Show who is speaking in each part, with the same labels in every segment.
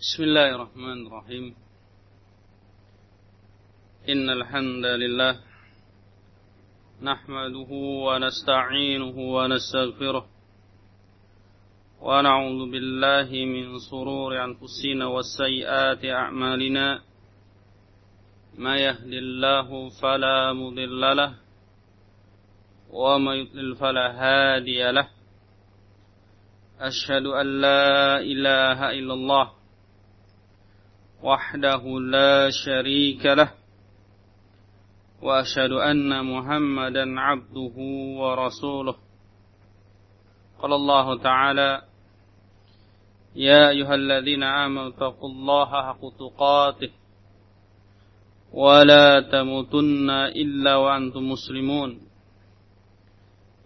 Speaker 1: بسم الله الرحمن الرحيم. إن الحمد لله نحمده ونستعينه ونستغفره ونعوذ بالله من سرور أنفسنا وسيئات أعمالنا. ما يهدي الله فلا مضل له وما يضلل فلا هادي له. أشهد أن لا إله إلا الله وحده لا شريك له وأشهد أن محمدا عبده ورسوله. قال الله تعالى يا أيها الذين آمنوا اتقوا الله حق تقاته ولا تموتن إلا وأنتم مسلمون.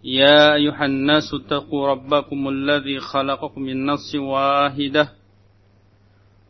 Speaker 1: يا أيها الناس اتقوا ربكم الذي خلقكم من نفس واحدة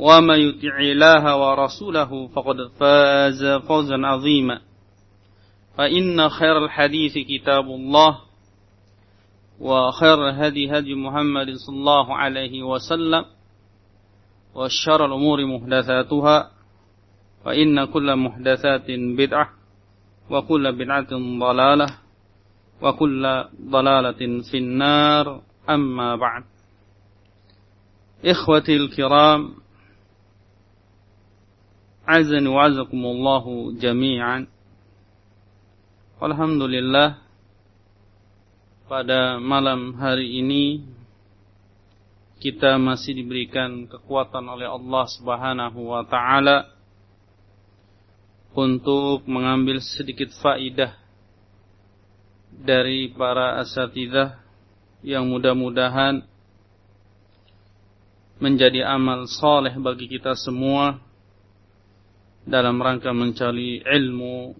Speaker 1: وما يطع الله ورسوله فقد فاز فوزا عظيما. فإن خير الحديث كتاب الله وخير الهدي هدي محمد صلى الله عليه وسلم وشر الأمور محدثاتها فإن كل محدثات بدعة وكل بدعة ضلالة وكل ضلالة في النار أما بعد. إخوتي الكرام Azan wa jami'an. Alhamdulillah pada malam hari ini kita masih diberikan kekuatan oleh Allah Subhanahu wa taala untuk mengambil sedikit faidah dari para asatidah yang mudah-mudahan menjadi amal soleh bagi kita semua dalam rangka mencari ilmu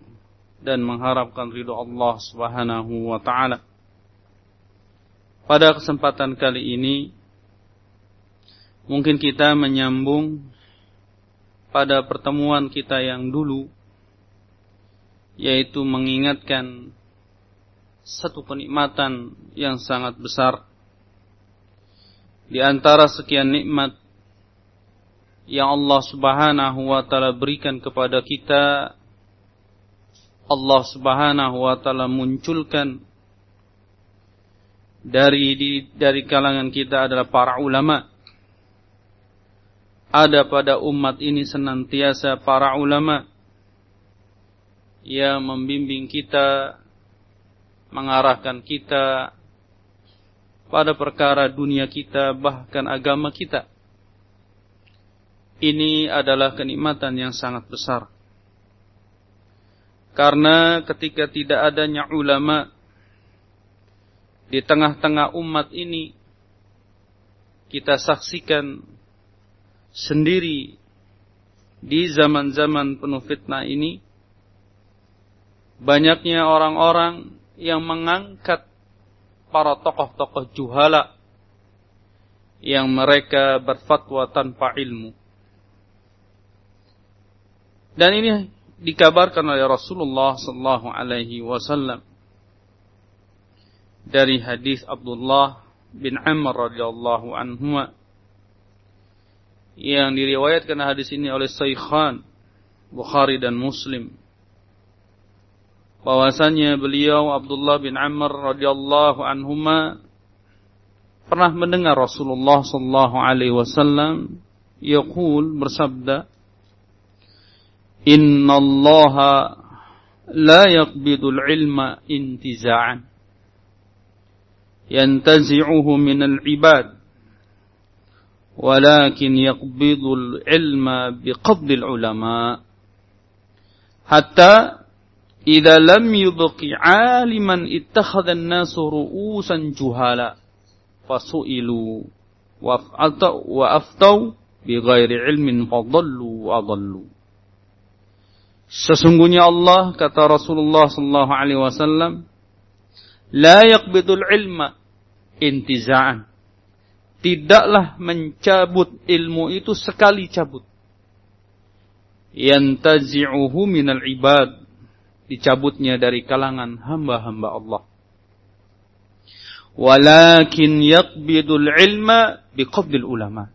Speaker 1: dan mengharapkan ridho Allah Subhanahu wa taala. Pada kesempatan kali ini mungkin kita menyambung pada pertemuan kita yang dulu yaitu mengingatkan satu kenikmatan yang sangat besar di antara sekian nikmat yang Allah Subhanahu wa taala berikan kepada kita Allah Subhanahu wa taala munculkan dari di, dari kalangan kita adalah para ulama. Ada pada umat ini senantiasa para ulama yang membimbing kita mengarahkan kita pada perkara dunia kita bahkan agama kita ini adalah kenikmatan yang sangat besar. Karena ketika tidak adanya ulama di tengah-tengah umat ini, kita saksikan sendiri di zaman-zaman penuh fitnah ini, banyaknya orang-orang yang mengangkat para tokoh-tokoh juhala yang mereka berfatwa tanpa ilmu. Dan ini dikabarkan oleh Rasulullah sallallahu alaihi wasallam dari hadis Abdullah bin Amr radhiyallahu anhu yang diriwayatkan hadis ini oleh Sayyid Bukhari dan Muslim. Bahwasanya beliau Abdullah bin Amr radhiyallahu anhuma pernah mendengar Rasulullah sallallahu alaihi wasallam yaqul bersabda إن الله لا يقبض العلم انتزاعا ينتزعه من العباد ولكن يقبض العلم بقبض العلماء حتى إذا لم يبق عالما اتخذ الناس رؤوسا جهالا فسئلوا وأفتوا bighairi ilmin fadallu adallu. Sesungguhnya Allah kata Rasulullah sallallahu alaihi wasallam la yaqbidul ilma intiza'an. Tidaklah mencabut ilmu itu sekali cabut. Yantazi'uhu minal ibad. Dicabutnya dari kalangan hamba-hamba Allah. Walakin yaqbidul ilma biqabdil ulama.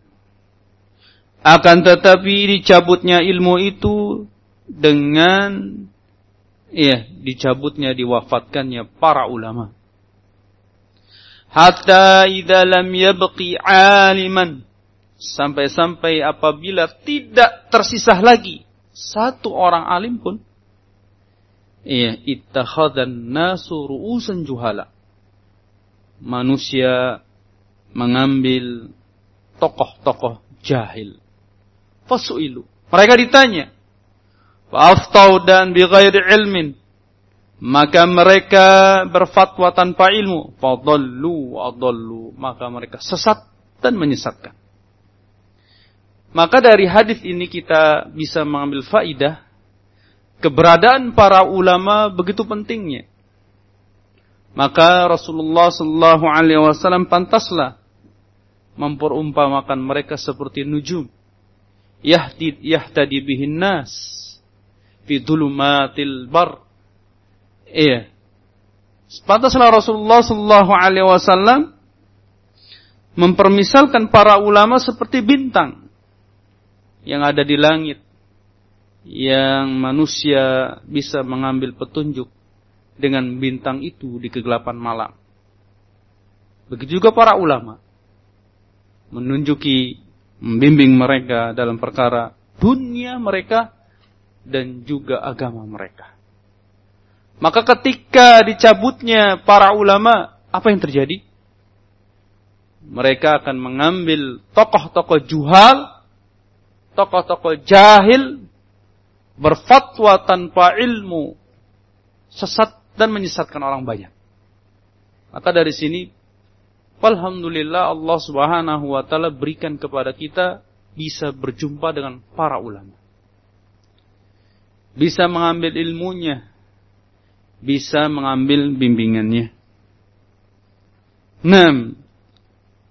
Speaker 1: Akan tetapi dicabutnya ilmu itu dengan ya dicabutnya diwafatkannya para ulama. Hatta idza lam yabqi aliman. Sampai-sampai apabila tidak tersisa lagi satu orang alim pun iya ittakhadhan nasu ru'usan juhala. Manusia mengambil tokoh-tokoh jahil. Fasuilu. Mereka ditanya Fa'aftau dan bighairi ilmin. Maka mereka berfatwa tanpa ilmu. Fadallu adallu. Maka mereka sesat dan menyesatkan. Maka dari hadis ini kita bisa mengambil faidah keberadaan para ulama begitu pentingnya. Maka Rasulullah Shallallahu Alaihi Wasallam pantaslah memperumpamakan mereka seperti nujum. Yahdid yahtadi bihin nas fi dhulumatil bar. Iya. Sepantaslah Rasulullah sallallahu alaihi wasallam mempermisalkan para ulama seperti bintang yang ada di langit yang manusia bisa mengambil petunjuk dengan bintang itu di kegelapan malam. Begitu juga para ulama menunjuki membimbing mereka dalam perkara dunia mereka dan juga agama mereka. Maka ketika dicabutnya para ulama, apa yang terjadi? Mereka akan mengambil tokoh-tokoh juhal, tokoh-tokoh jahil, berfatwa tanpa ilmu, sesat dan menyesatkan orang banyak. Maka dari sini, Alhamdulillah Allah subhanahu wa ta'ala berikan kepada kita bisa berjumpa dengan para ulama bisa mengambil ilmunya, bisa mengambil bimbingannya. Nah,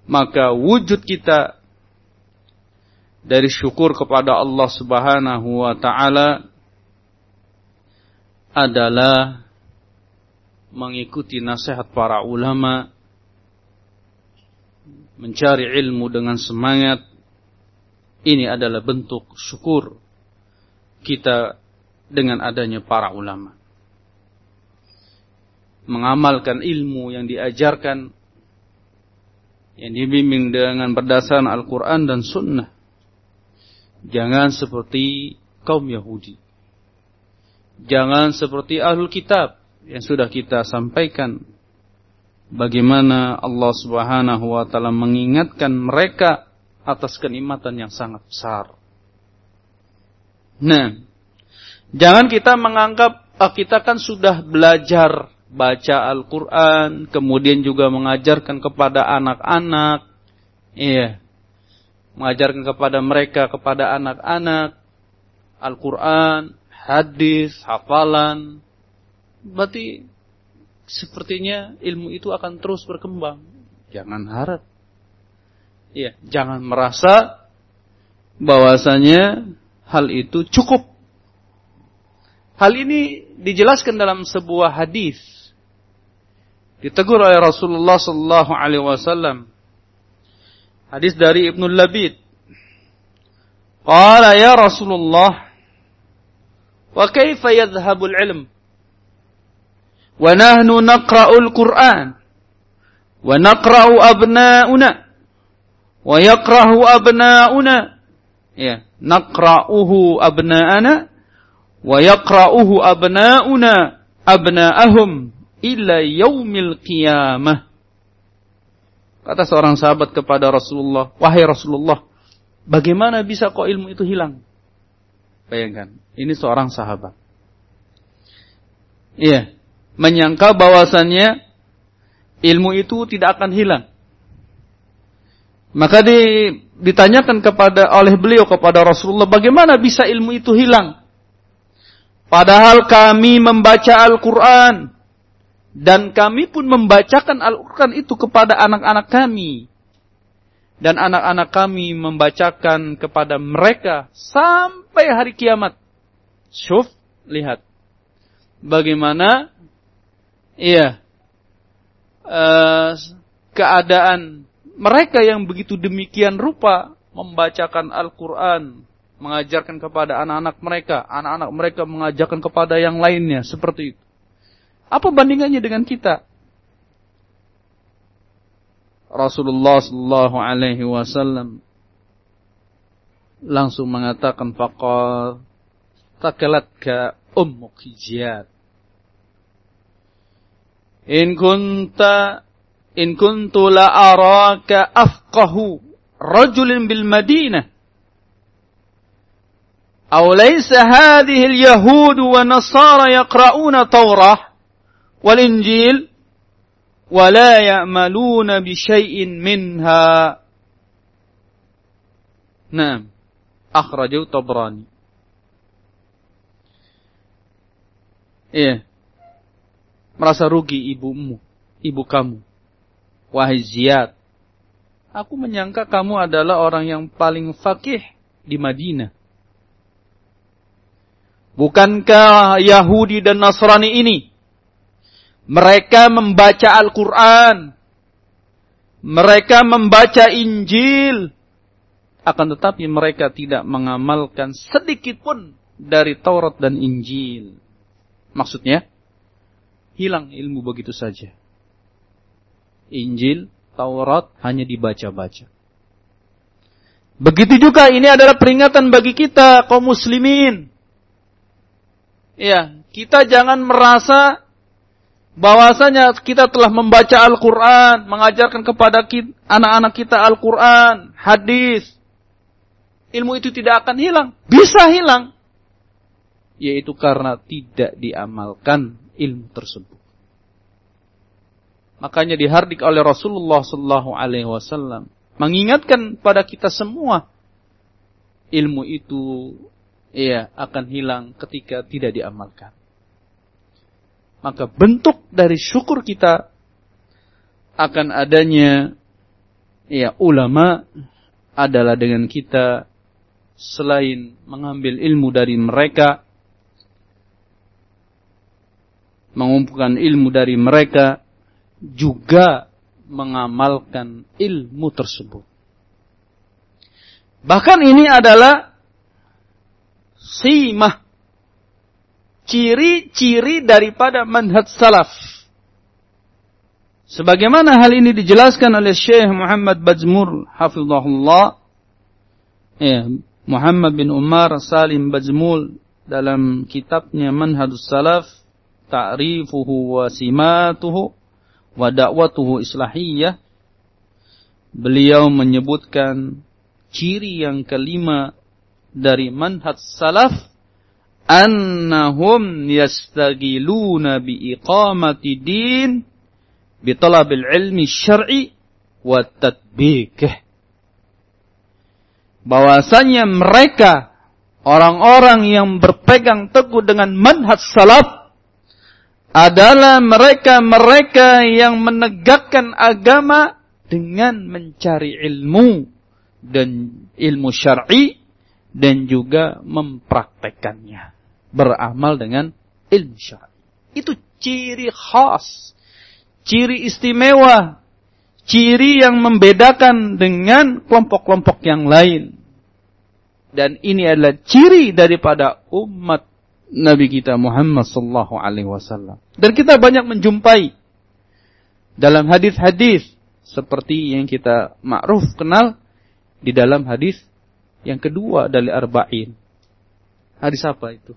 Speaker 1: maka wujud kita dari syukur kepada Allah Subhanahu wa taala adalah mengikuti nasihat para ulama, mencari ilmu dengan semangat. Ini adalah bentuk syukur kita dengan adanya para ulama. Mengamalkan ilmu yang diajarkan, yang dibimbing dengan berdasarkan Al-Quran dan Sunnah. Jangan seperti kaum Yahudi. Jangan seperti Ahlul Kitab yang sudah kita sampaikan. Bagaimana Allah subhanahu wa ta'ala mengingatkan mereka atas kenikmatan yang sangat besar. Nah, Jangan kita menganggap oh, kita kan sudah belajar baca Al-Quran, kemudian juga mengajarkan kepada anak-anak, iya, mengajarkan kepada mereka, kepada anak-anak, Al-Quran, hadis, hafalan, berarti sepertinya ilmu itu akan terus berkembang. Jangan harap. Iya, jangan merasa bahwasanya hal itu cukup Hal ini dijelaskan dalam sebuah hadis. Ditegur oleh Rasulullah sallallahu alaihi wasallam. Hadis dari Ibnu Labid. Qala ya Rasulullah, wa kaifa yadhhabul ilm? Wa nahnu naqra'ul Qur'an wa naqra'u abna'una wa yaqra'u abna'una ya naqra'uhu abna'ana wa yaqra'uhu abna'una abna'ahum illa yaumil qiyamah. Kata seorang sahabat kepada Rasulullah, "Wahai Rasulullah, bagaimana bisa kok ilmu itu hilang?" Bayangkan, ini seorang sahabat. Iya, menyangka bahwasannya ilmu itu tidak akan hilang. Maka di ditanyakan kepada oleh beliau kepada Rasulullah, bagaimana bisa ilmu itu hilang? Padahal kami membaca Al-Quran. Dan kami pun membacakan Al-Quran itu kepada anak-anak kami. Dan anak-anak kami membacakan kepada mereka sampai hari kiamat. Syuf, lihat. Bagaimana? Iya. Uh, keadaan mereka yang begitu demikian rupa membacakan Al-Quran, mengajarkan kepada anak-anak mereka, anak-anak mereka mengajarkan kepada yang lainnya, seperti itu. Apa bandingannya dengan kita? Rasulullah Sallallahu Alaihi Wasallam langsung mengatakan fakal takalat ke ummuk hijat. In kunta in kuntu la araka afqahu rajulin bil Madinah أو ليس هذه اليهود والنصارى يقرؤون توراة والإنجيل ولا يأملون بشيء منها نعم أخرجه طبراني Iya. Merasa rugi ibumu, ibu kamu. Wahai Ziyad, aku menyangka kamu adalah orang yang paling fakih di Madinah. Bukankah Yahudi dan Nasrani ini mereka membaca Al-Quran, mereka membaca Injil, akan tetapi mereka tidak mengamalkan sedikit pun dari Taurat dan Injil. Maksudnya, hilang ilmu begitu saja. Injil, Taurat hanya dibaca-baca. Begitu juga ini adalah peringatan bagi kita kaum muslimin. Ya, kita jangan merasa bahwasanya kita telah membaca Al-Qur'an, mengajarkan kepada anak-anak kita Al-Qur'an, hadis. Ilmu itu tidak akan hilang, bisa hilang. Yaitu karena tidak diamalkan ilmu tersebut. Makanya dihardik oleh Rasulullah Sallallahu Alaihi Wasallam mengingatkan pada kita semua ilmu itu ya akan hilang ketika tidak diamalkan. Maka bentuk dari syukur kita akan adanya ya ulama adalah dengan kita selain mengambil ilmu dari mereka mengumpulkan ilmu dari mereka juga mengamalkan ilmu tersebut. Bahkan ini adalah simah. Ciri-ciri daripada manhaj salaf. Sebagaimana hal ini dijelaskan oleh Syekh Muhammad Bajmur hafizahullah. Ya, Muhammad bin Umar Salim Bajmul dalam kitabnya Manhajus Salaf Ta'rifuhu wa Simatuhu wa da'watuhu islahiyah. Beliau menyebutkan ciri yang kelima dari manhaj salaf annahum yastagiluna bi iqamati din bi talabil ilmi syar'i wa tatbikih. Bahwasanya mereka orang-orang yang berpegang teguh dengan manhaj salaf adalah mereka-mereka yang menegakkan agama dengan mencari ilmu dan ilmu syar'i dan juga mempraktekannya. Beramal dengan ilmu syar'i. Itu ciri khas, ciri istimewa, ciri yang membedakan dengan kelompok-kelompok yang lain. Dan ini adalah ciri daripada umat Nabi kita Muhammad sallallahu alaihi wasallam. Dan kita banyak menjumpai dalam hadis-hadis seperti yang kita ma'ruf kenal di dalam hadis yang kedua dari Arba'in. Hadis apa itu?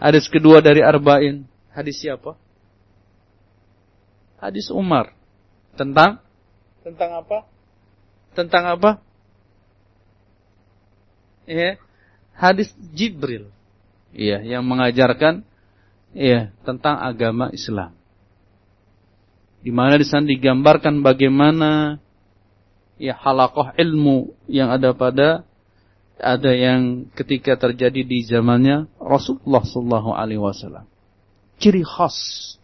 Speaker 1: Hadis kedua dari Arba'in. Hadis siapa? Hadis Umar. Tentang? Tentang apa? Tentang apa? Ya, hadis Jibril. Iya, yang mengajarkan iya tentang agama Islam. Di mana di sana digambarkan bagaimana ya halakoh ilmu yang ada pada ada yang ketika terjadi di zamannya Rasulullah Sallallahu Alaihi Wasallam. Ciri khas,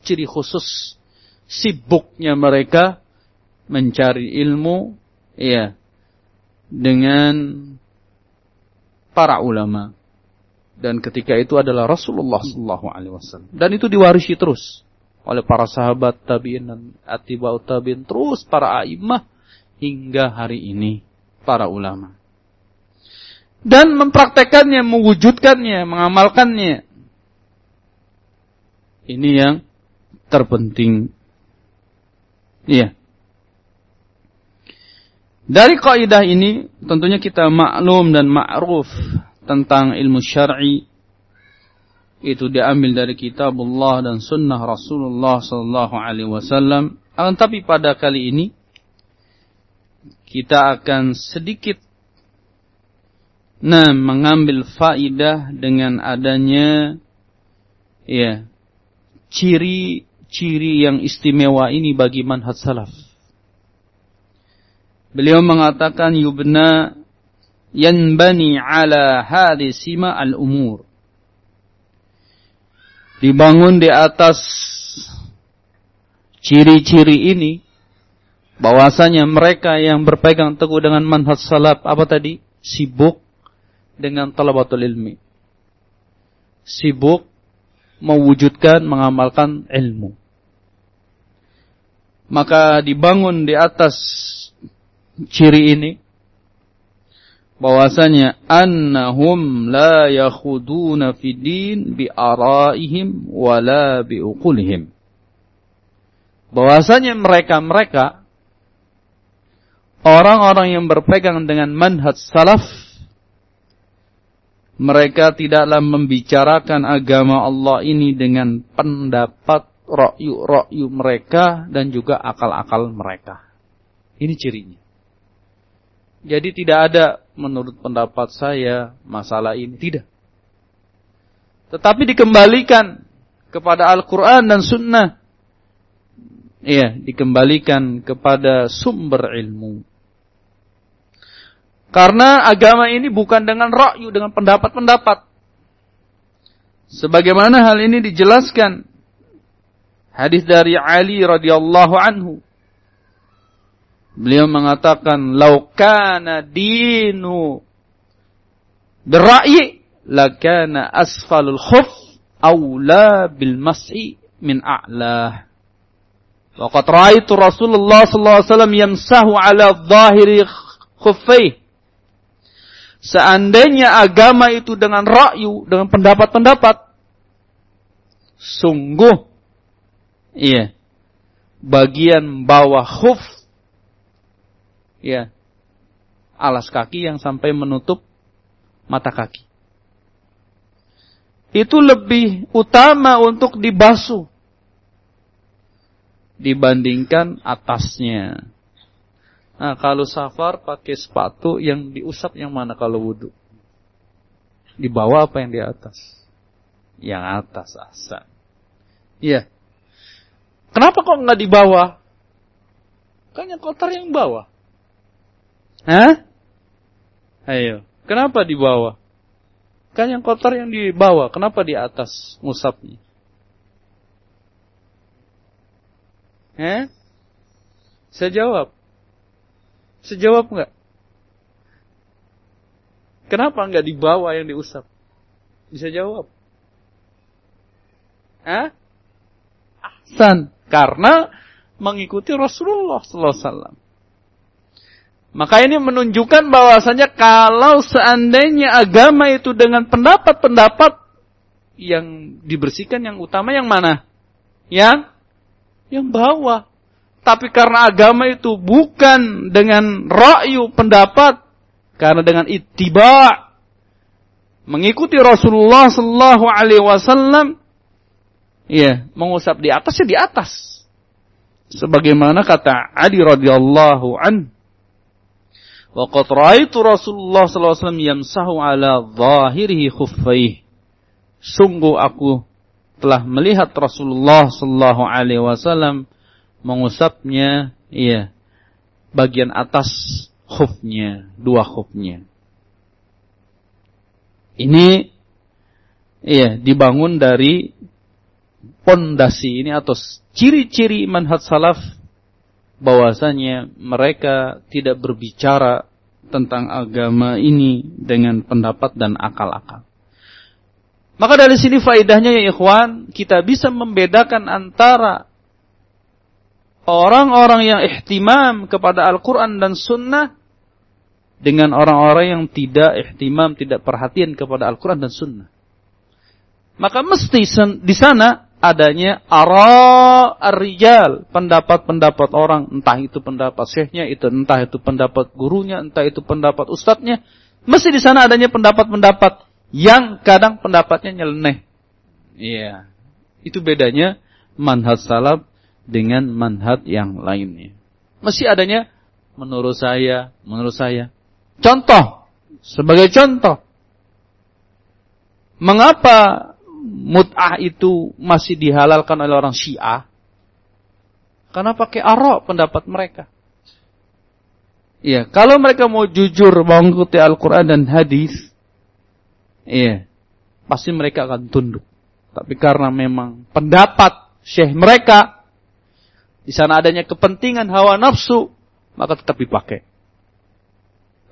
Speaker 1: ciri khusus sibuknya mereka mencari ilmu, ya, dengan para ulama. Dan ketika itu adalah Rasulullah Sallallahu Alaihi Wasallam. Dan itu diwarisi terus oleh para sahabat tabiin dan atibau tabiin terus para aimah hingga hari ini para ulama dan mempraktekannya, mewujudkannya, mengamalkannya. Ini yang terpenting. Iya. Dari kaidah ini tentunya kita maklum dan ma'ruf tentang ilmu syar'i itu diambil dari kitab Allah dan sunnah Rasulullah sallallahu alaihi wasallam. Tapi pada kali ini kita akan sedikit Nah, mengambil faidah dengan adanya ya ciri-ciri yang istimewa ini bagi manhaj salaf. Beliau mengatakan yubna yanbani ala hadhi sima al-umur. Dibangun di atas ciri-ciri ini bahwasanya mereka yang berpegang teguh dengan manhaj salaf apa tadi? Sibuk dengan talabatul ilmi. Sibuk mewujudkan, mengamalkan ilmu. Maka dibangun di atas ciri ini bahwasanya annahum la yakhuduna fi din bi araihim wala bi uqulihim. Bahwasanya mereka-mereka orang-orang yang berpegang dengan manhaj salaf mereka tidaklah membicarakan agama Allah ini dengan pendapat rokyu-rokyu mereka dan juga akal-akal mereka. Ini cirinya. Jadi tidak ada menurut pendapat saya masalah ini. Tidak. Tetapi dikembalikan kepada Al-Quran dan Sunnah. Iya, dikembalikan kepada sumber ilmu. Karena agama ini bukan dengan rakyu, dengan pendapat-pendapat. Sebagaimana hal ini dijelaskan hadis dari Ali radhiyallahu anhu. Beliau mengatakan, "Lau kana dinu berra'yi, lakana asfalul khuf awla bil mas'i min a'lah." Waqad ra'aitu Rasulullah sallallahu alaihi wasallam yamsahu ala dhahiri khuffaihi Seandainya agama itu dengan rakyu, dengan pendapat-pendapat, sungguh, iya, bagian bawah khuf, ya, alas kaki yang sampai menutup mata kaki. Itu lebih utama untuk dibasuh dibandingkan atasnya. Nah, kalau safar pakai sepatu yang diusap yang mana kalau wudhu? Di bawah apa yang di atas? Yang atas asal. Iya. Kenapa kok nggak di bawah? Kan yang kotor yang bawah. Hah? Ayo. Kenapa di bawah? Kan yang kotor yang di bawah. Kenapa di atas musabnya? Eh? Saya jawab. Sejawab nggak? Kenapa nggak dibawa yang diusap? Bisa jawab. Hah? Ahsan. Karena mengikuti Rasulullah SAW. Maka ini menunjukkan bahwasanya kalau seandainya agama itu dengan pendapat-pendapat yang dibersihkan yang utama yang mana? Yang yang bawah. Tapi karena agama itu bukan dengan ra'yu pendapat, karena dengan ittiba mengikuti Rasulullah sallallahu alaihi wasallam ya, mengusap di atas ya di atas. Sebagaimana kata Ali radhiyallahu an Wa qad ra'aitu Rasulullah sallallahu alaihi wasallam yamsahu ala zahirihi khuffaihi. Sungguh aku telah melihat Rasulullah sallallahu alaihi wasallam mengusapnya iya bagian atas khufnya, dua khufnya. Ini ya dibangun dari pondasi ini atau ciri-ciri manhaj salaf bahwasanya mereka tidak berbicara tentang agama ini dengan pendapat dan akal-akal. Maka dari sini faidahnya ya ikhwan, kita bisa membedakan antara orang-orang yang ihtimam kepada Al-Quran dan Sunnah dengan orang-orang yang tidak ihtimam, tidak perhatian kepada Al-Quran dan Sunnah. Maka mesti di sana adanya ara ar-rijal, pendapat-pendapat orang, entah itu pendapat syekhnya, itu entah itu pendapat gurunya, entah itu pendapat ustadznya, mesti di sana adanya pendapat-pendapat yang kadang pendapatnya nyeleneh. Iya. Itu bedanya manhaj salaf dengan manhaj yang lainnya. Mesti adanya menurut saya, menurut saya. Contoh, sebagai contoh. Mengapa mut'ah itu masih dihalalkan oleh orang Syiah? Karena pakai arok pendapat mereka. Iya, kalau mereka mau jujur mengikuti Al-Quran dan hadis, iya, pasti mereka akan tunduk. Tapi karena memang pendapat syekh mereka, di sana adanya kepentingan hawa nafsu, maka tetap dipakai.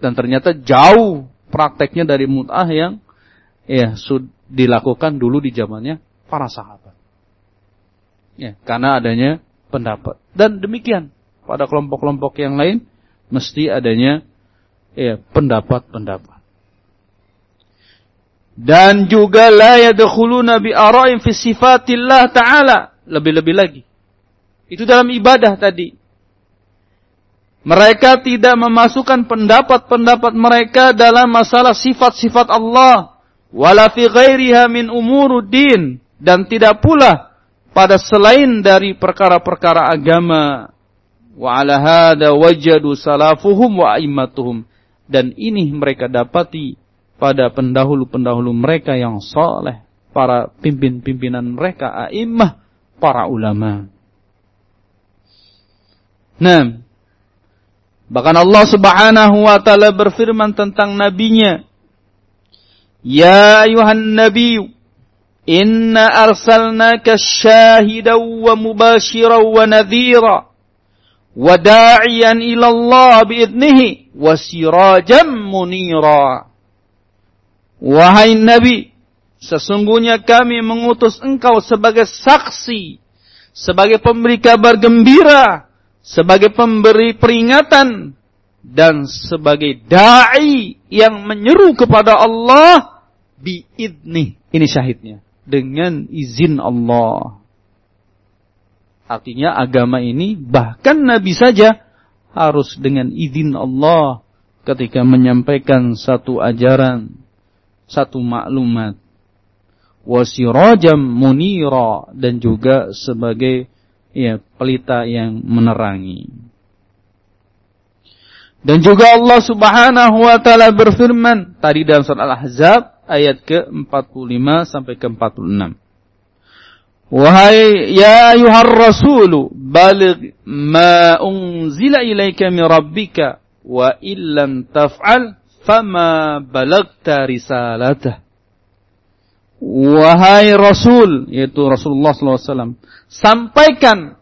Speaker 1: Dan ternyata jauh prakteknya dari mut'ah yang ya dilakukan dulu di zamannya para sahabat. Ya, karena adanya pendapat. Dan demikian pada kelompok-kelompok yang lain mesti adanya ya pendapat-pendapat. Dan juga la yadkhuluna bi ara'in fi sifatillah ta'ala. Lebih-lebih lagi. Itu dalam ibadah tadi. Mereka tidak memasukkan pendapat-pendapat mereka dalam masalah sifat-sifat Allah. Wala fi ghairiha min umuruddin. Dan tidak pula pada selain dari perkara-perkara agama. Wa ala hada wajadu salafuhum wa aimmatuhum. Dan ini mereka dapati pada pendahulu-pendahulu mereka yang soleh. Para pimpin-pimpinan mereka a'immah para ulama Nah bahkan Allah Subhanahu wa taala berfirman tentang nabinya يا أيها النبي إنا أرسلناك شاهدا ومباشرا ونذيرا وداعيا إلى الله بإذنه وسراجا منيرا Wahai Nabi, sesungguhnya kami mengutus engkau sebagai saksi, sebagai pemberi kabar gembira, sebagai pemberi peringatan, dan sebagai da'i yang menyeru kepada Allah biidni. Ini syahidnya. Dengan izin Allah. Artinya agama ini bahkan Nabi saja harus dengan izin Allah ketika menyampaikan satu ajaran, satu maklumat. Wasirajam munira dan juga sebagai ya pelita yang menerangi. Dan juga Allah Subhanahu wa taala berfirman tadi dalam surat Al-Ahzab ayat ke-45 sampai ke-46. Wahai ya ayuhar rasulu baligh ma unzila ilaika min rabbika wa illam taf'al fama balagta risalatah. Wahai Rasul, yaitu Rasulullah SAW, sampaikan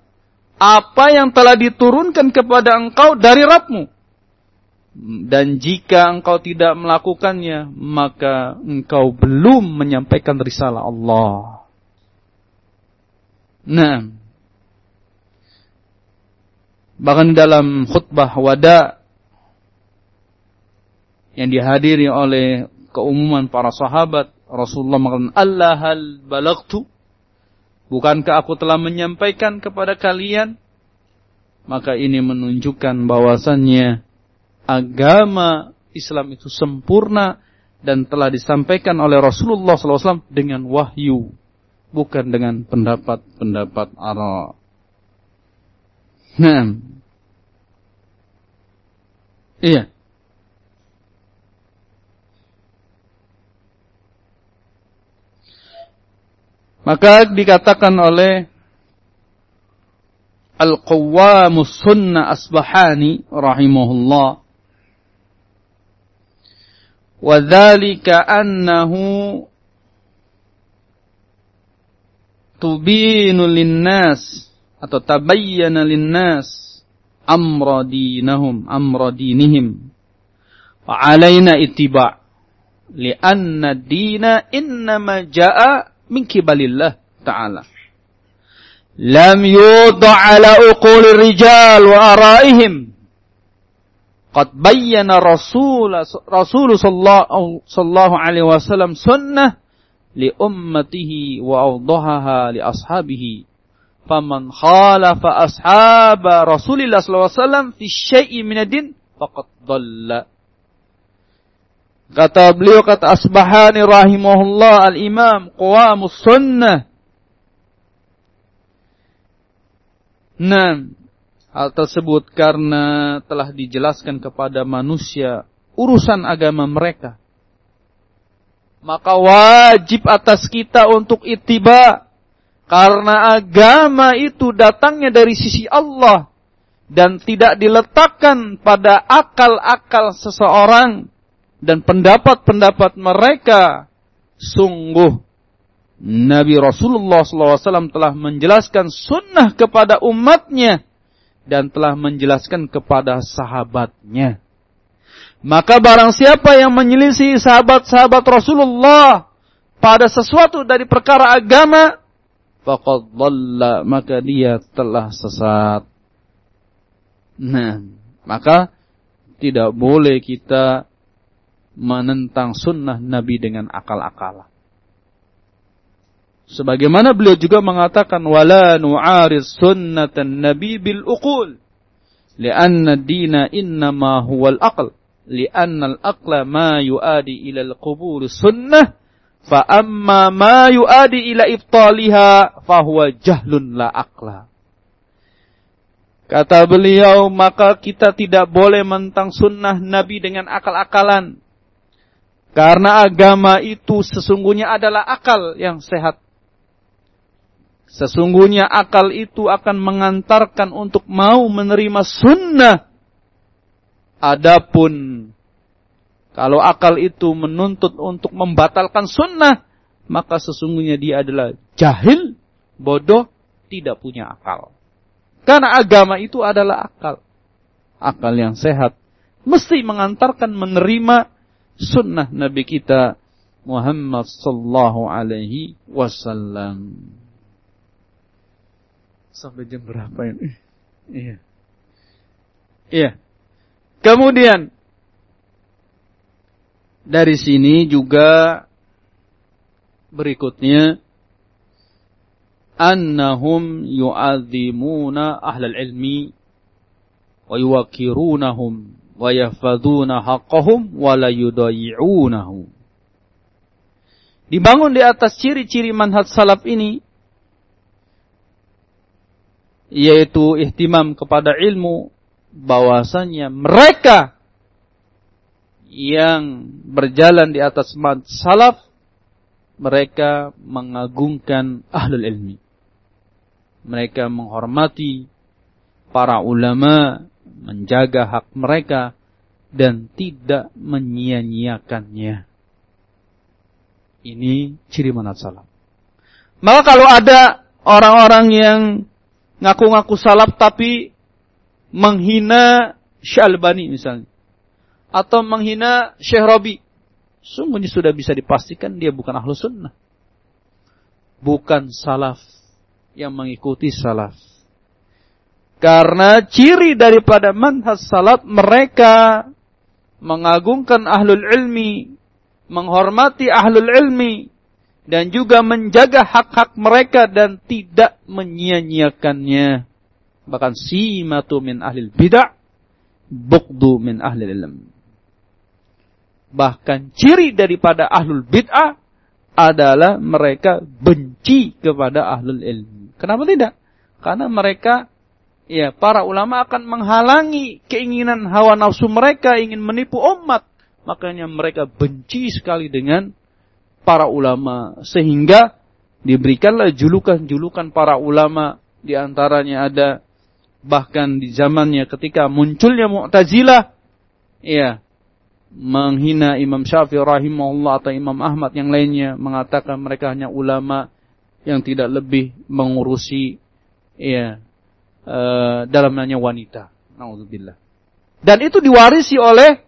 Speaker 1: apa yang telah diturunkan kepada engkau dari Rabbmu dan jika engkau tidak melakukannya, maka engkau belum menyampaikan risalah Allah. Nah, bahkan dalam khutbah wada yang dihadiri oleh keumuman para sahabat, Rasulullah mengatakan, Allah hal balagtu. Bukankah aku telah menyampaikan kepada kalian? Maka ini menunjukkan bahwasannya agama Islam itu sempurna dan telah disampaikan oleh Rasulullah SAW dengan wahyu, bukan dengan pendapat-pendapat ara. Nah, iya. Maka dikatakan oleh Al-Qawwamus Sunnah Asbahani rahimahullah وذلك أنه tubinu linnas atau tabayyana linnas amra dinahum amra dinihim wa alaina ittiba lianna dina innama jaa min kibalillah ta'ala lam yuda ala uqul rijal wa araihim qad bayyana rasul rasul sallallahu alaihi wasallam sunnah li ummatihi wa awdahaha li ashabihi. Faman khalafa ashaba Rasulillah sallallahu alaihi wasallam fi syai'in min ad-din faqad dhalla. Kata beliau kata Asbahani rahimahullah al-Imam Qawamus Sunnah. Nah, hal tersebut karena telah dijelaskan kepada manusia urusan agama mereka. Maka wajib atas kita untuk ittiba karena agama itu datangnya dari sisi Allah dan tidak diletakkan pada akal-akal seseorang dan pendapat-pendapat mereka sungguh Nabi Rasulullah SAW telah menjelaskan sunnah kepada umatnya dan telah menjelaskan kepada sahabatnya. Maka barang siapa yang menyelisih sahabat-sahabat Rasulullah pada sesuatu dari perkara agama, maka dia telah sesat. Nah, maka tidak boleh kita menentang sunnah Nabi dengan akal-akalan. Sebagaimana beliau juga mengatakan wala nu'aris sunnatan nabi bil uqul li'anna dina innama huwal aql li'anna al-aqla ma yu'adi ila al-qubur sunnah fa amma ma yu'adi ila ibtaliha fahuwa jahlun la aqla. Kata beliau, maka kita tidak boleh mentang sunnah Nabi dengan akal-akalan. Karena agama itu sesungguhnya adalah akal yang sehat. Sesungguhnya akal itu akan mengantarkan untuk mau menerima sunnah Adapun kalau akal itu menuntut untuk membatalkan sunnah, maka sesungguhnya dia adalah jahil, bodoh, tidak punya akal. Karena agama itu adalah akal. Akal yang sehat. Mesti mengantarkan menerima sunnah Nabi kita Muhammad sallallahu alaihi wasallam. Sampai jam berapa ini? Iya. Iya. Kemudian dari sini juga berikutnya annahum yu'azzimuna ahlal ilmi wa yuwakirunahum wa yahfaduna haqqahum wa la yudayi'unahu. Dibangun di atas ciri-ciri manhaj salaf ini yaitu ihtimam kepada ilmu bahwasanya mereka yang berjalan di atas salaf mereka mengagungkan ahlul ilmi. Mereka menghormati para ulama, menjaga hak mereka dan tidak menyia-nyiakannya. Ini ciri manat salaf. Maka kalau ada orang-orang yang ngaku-ngaku salaf tapi menghina Syalbani misalnya. Atau menghina Syekh Robi. Sungguhnya sudah bisa dipastikan dia bukan ahlu sunnah. Bukan salaf yang mengikuti salaf. Karena ciri daripada manhaj salaf mereka mengagungkan ahlul ilmi, menghormati ahlul ilmi, dan juga menjaga hak-hak mereka dan tidak menyia-nyiakannya. Bahkan simatu min ahli bid'ah bukdu min ahli ilm. Bahkan ciri daripada ahlul bid'ah adalah mereka benci kepada ahlul ilmi kenapa tidak? Karena mereka ya para ulama akan menghalangi keinginan hawa nafsu mereka ingin menipu umat. Makanya mereka benci sekali dengan para ulama. Sehingga diberikanlah julukan-julukan para ulama. Di antaranya ada bahkan di zamannya ketika munculnya Mu'tazilah ya menghina Imam Syafi'i rahimahullah atau Imam Ahmad yang lainnya mengatakan mereka hanya ulama yang tidak lebih mengurusi ya uh, dalamnya wanita. Nauzubillah. Dan itu diwarisi oleh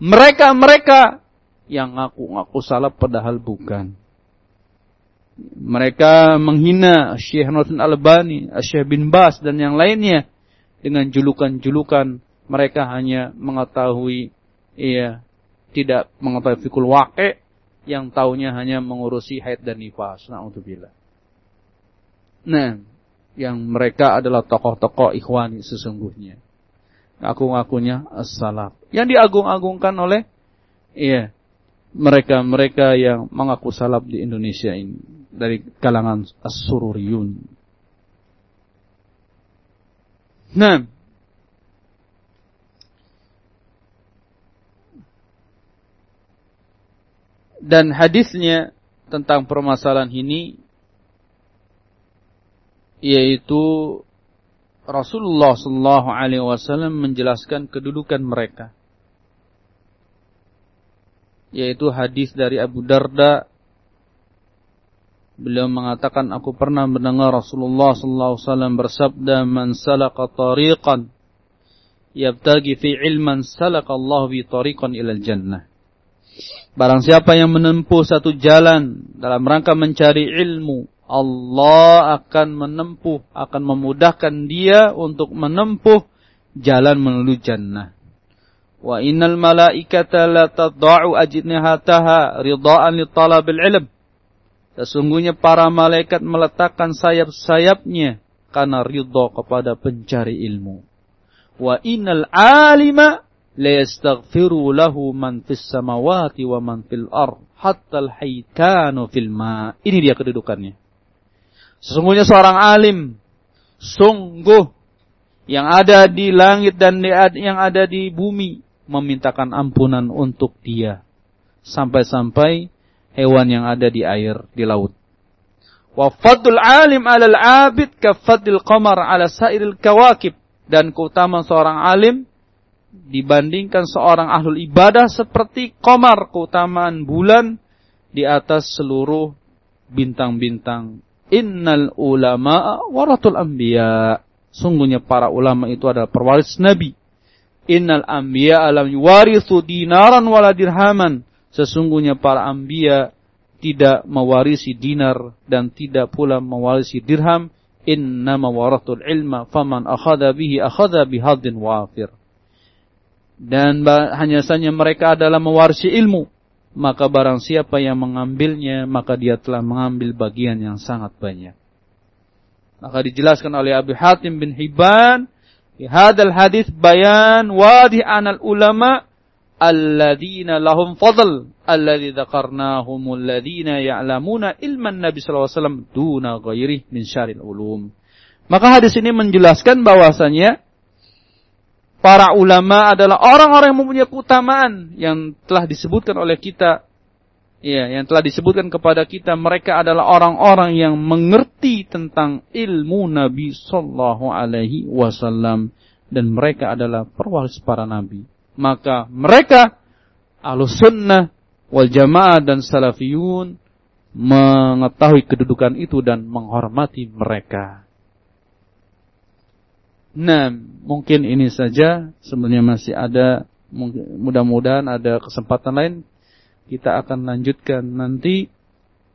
Speaker 1: mereka-mereka yang ngaku-ngaku salah padahal bukan. Mereka menghina Syekh Nasruddin Albani, Syekh bin Bas dan yang lainnya dengan julukan-julukan mereka hanya mengetahui iya tidak mengetahui fikul waqi yang taunya hanya mengurusi haid dan nifas. Nauzubillah. Nah, yang mereka adalah tokoh-tokoh ikhwani sesungguhnya. Ngaku-ngakunya as-salaf. Yang diagung-agungkan oleh iya mereka-mereka yang mengaku salaf di Indonesia ini dari kalangan as-sururiyun. Nah, dan hadisnya tentang permasalahan ini yaitu Rasulullah Shallallahu Alaihi Wasallam menjelaskan kedudukan mereka, yaitu hadis dari Abu Darda Beliau mengatakan aku pernah mendengar Rasulullah sallallahu alaihi wasallam bersabda man salaka tariqan yabtagi fi ilman salaka Allah bi tariqan ilal jannah. Barang siapa yang menempuh satu jalan dalam rangka mencari ilmu, Allah akan menempuh, akan memudahkan dia untuk menempuh jalan menuju jannah. Wa innal malaikata la tad'u ajnihataha ridaan li talabil ilm. Sesungguhnya para malaikat meletakkan sayap-sayapnya karena ridho kepada pencari ilmu. Wa innal alima la yastaghfiru lahu man fis samawati wa man fil ard hatta al haytanu fil ma. Ini dia kedudukannya. Sesungguhnya seorang alim sungguh yang ada di langit dan yang ada di bumi memintakan ampunan untuk dia sampai-sampai hewan yang ada di air, di laut. Wa fadul alim alal abid ka fadil qamar ala sairil kawakib. Dan keutamaan seorang alim dibandingkan seorang ahlul ibadah seperti qamar, keutamaan bulan di atas seluruh bintang-bintang. Innal ulama waratul anbiya. Sungguhnya para ulama itu adalah perwaris nabi. Innal anbiya alam yuwarithu dinaran wala dirhaman. Sesungguhnya para ambia tidak mewarisi dinar dan tidak pula mewarisi dirham. Inna mawaratul ilma faman akhada bihi akhada bihadin wafir. Dan hanya saja mereka adalah mewarisi ilmu. Maka barang siapa yang mengambilnya, maka dia telah mengambil bagian yang sangat banyak. Maka dijelaskan oleh Abu Hatim bin Hibban, hadal hadis bayan wadih anal ulama alladzina lahum fadl alladzi dzakarnahum alladzina ya'lamuna ilman Nabi sallallahu alaihi wasallam duna ghairi min syaril ulum. Maka hadis ini menjelaskan bahwasanya para ulama adalah orang-orang yang mempunyai keutamaan yang telah disebutkan oleh kita ya yang telah disebutkan kepada kita mereka adalah orang-orang yang mengerti tentang ilmu Nabi sallallahu alaihi wasallam dan mereka adalah perwaris para nabi maka mereka ahlu sunnah wal jamaah dan salafiyun mengetahui kedudukan itu dan menghormati mereka. Nah, mungkin ini saja. Sebenarnya masih ada, mudah-mudahan ada kesempatan lain. Kita akan lanjutkan nanti.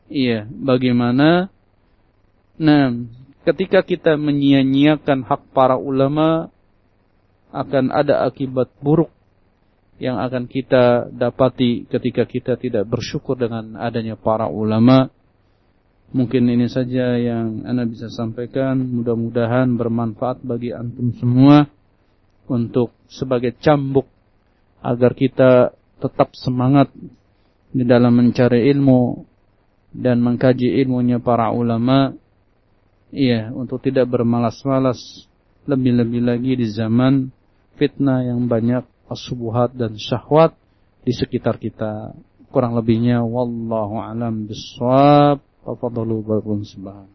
Speaker 1: Iya, bagaimana. Nah, ketika kita menyia-nyiakan hak para ulama, akan ada akibat buruk yang akan kita dapati ketika kita tidak bersyukur dengan adanya para ulama. Mungkin ini saja yang Anda bisa sampaikan. Mudah-mudahan bermanfaat bagi antum semua untuk sebagai cambuk agar kita tetap semangat di dalam mencari ilmu dan mengkaji ilmunya para ulama. Iya, untuk tidak bermalas-malas lebih-lebih lagi di zaman fitnah yang banyak as-subuhat dan syahwat di sekitar kita. Kurang lebihnya wallahu alam bissawab. Tafadhalu barakallahu